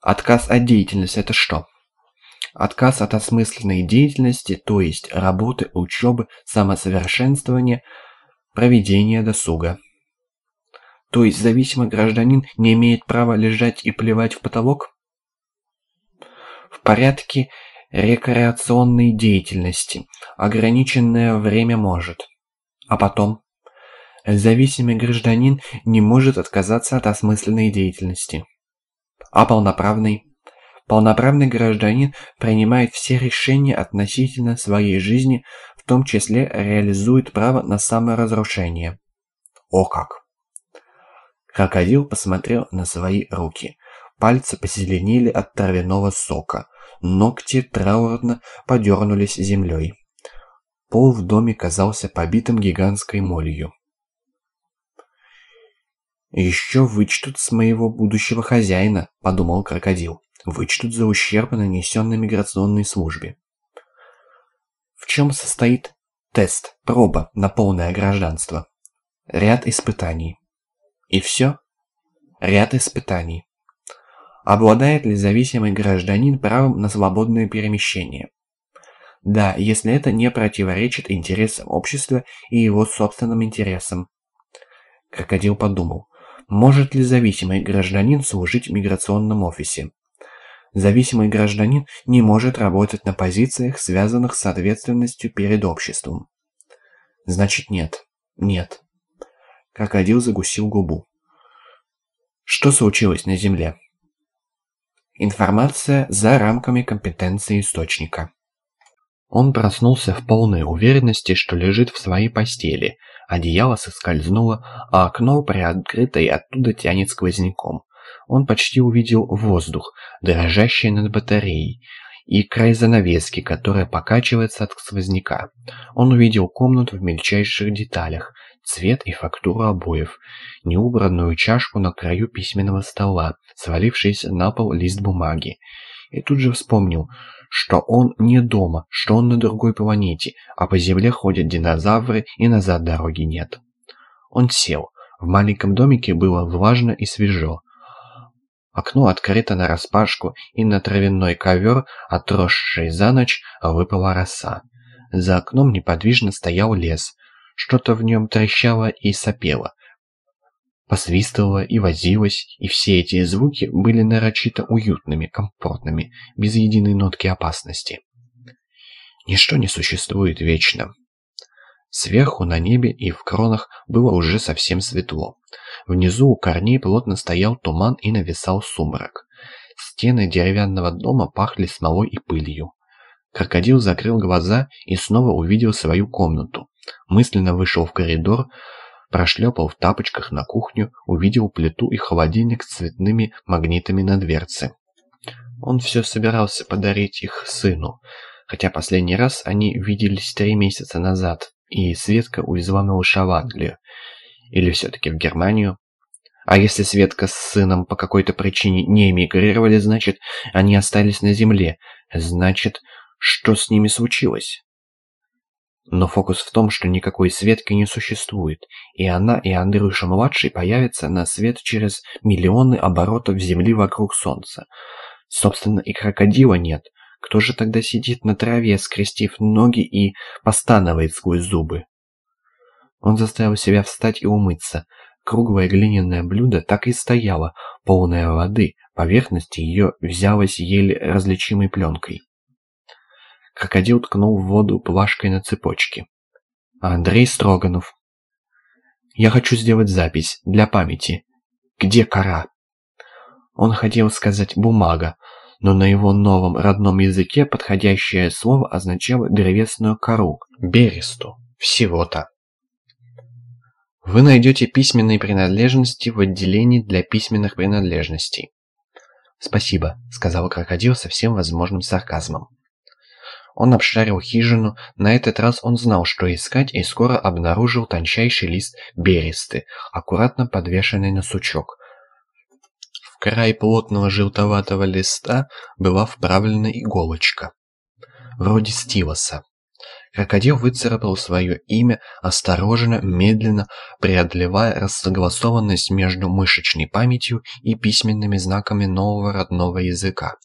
Отказ от деятельности – это что? Отказ от осмысленной деятельности, то есть работы, учебы, самосовершенствования, проведения досуга. То есть зависимый гражданин не имеет права лежать и плевать в потолок? В порядке рекреационной деятельности ограниченное время может. А потом? Зависимый гражданин не может отказаться от осмысленной деятельности. А полноправный? Полноправный гражданин принимает все решения относительно своей жизни, в том числе реализует право на саморазрушение. О как! Крокодил посмотрел на свои руки. Пальцы позеленели от травяного сока. Ногти траурно подернулись землей. Пол в доме казался побитым гигантской молью. «Еще вычтут с моего будущего хозяина», — подумал крокодил. «Вычтут за ущерб, нанесенный миграционной службе». В чем состоит тест, проба на полное гражданство? Ряд испытаний. И все? Ряд испытаний. Обладает ли зависимый гражданин правом на свободное перемещение? Да, если это не противоречит интересам общества и его собственным интересам. Крокодил подумал. Может ли зависимый гражданин служить в миграционном офисе? Зависимый гражданин не может работать на позициях, связанных с ответственностью перед обществом. Значит нет. Нет. Крокодил загусил губу. Что случилось на Земле? Информация за рамками компетенции источника. Он проснулся в полной уверенности, что лежит в своей постели. Одеяло соскользнуло, а окно приоткрыто и оттуда тянет сквозняком. Он почти увидел воздух, дрожащий над батареей, и край занавески, которая покачивается от сквозняка. Он увидел комнату в мельчайших деталях, цвет и фактуру обоев, неубранную чашку на краю письменного стола, свалившийся на пол лист бумаги. И тут же вспомнил, что он не дома, что он на другой планете, а по земле ходят динозавры и назад дороги нет. Он сел. В маленьком домике было влажно и свежо. Окно открыто нараспашку, и на травяной ковер, отросший за ночь, выпала роса. За окном неподвижно стоял лес. Что-то в нем трещало и сопело посвистывала и возилась, и все эти звуки были нарочито уютными, комфортными, без единой нотки опасности. Ничто не существует вечно. Сверху на небе и в кронах было уже совсем светло. Внизу у корней плотно стоял туман и нависал сумрак. Стены деревянного дома пахли смолой и пылью. Крокодил закрыл глаза и снова увидел свою комнату. Мысленно вышел в коридор, прошлепал в тапочках на кухню, увидел плиту и холодильник с цветными магнитами на дверце. Он все собирался подарить их сыну, хотя последний раз они виделись три месяца назад, и Светка увезла малыша в Англию. Или все-таки в Германию. А если Светка с сыном по какой-то причине не эмигрировали, значит, они остались на земле. Значит, что с ними случилось? Но фокус в том, что никакой Светки не существует, и она и Андрюша-младший появятся на свет через миллионы оборотов Земли вокруг Солнца. Собственно, и крокодила нет. Кто же тогда сидит на траве, скрестив ноги и постанывает сквозь зубы? Он заставил себя встать и умыться. Круглое глиняное блюдо так и стояло, полное воды, поверхность ее взялась еле различимой пленкой. Крокодил ткнул в воду плашкой на цепочке. Андрей Строганов. Я хочу сделать запись для памяти. Где кора? Он хотел сказать «бумага», но на его новом родном языке подходящее слово означало древесную кору, бересту, всего-то. Вы найдете письменные принадлежности в отделении для письменных принадлежностей. «Спасибо», — сказал крокодил со всем возможным сарказмом. Он обшарил хижину, на этот раз он знал, что искать, и скоро обнаружил тончайший лист бересты, аккуратно подвешенный на сучок. В край плотного желтоватого листа была вправлена иголочка. Вроде стилоса. Крокодил выцарапал свое имя осторожно, медленно, преодолевая рассогласованность между мышечной памятью и письменными знаками нового родного языка.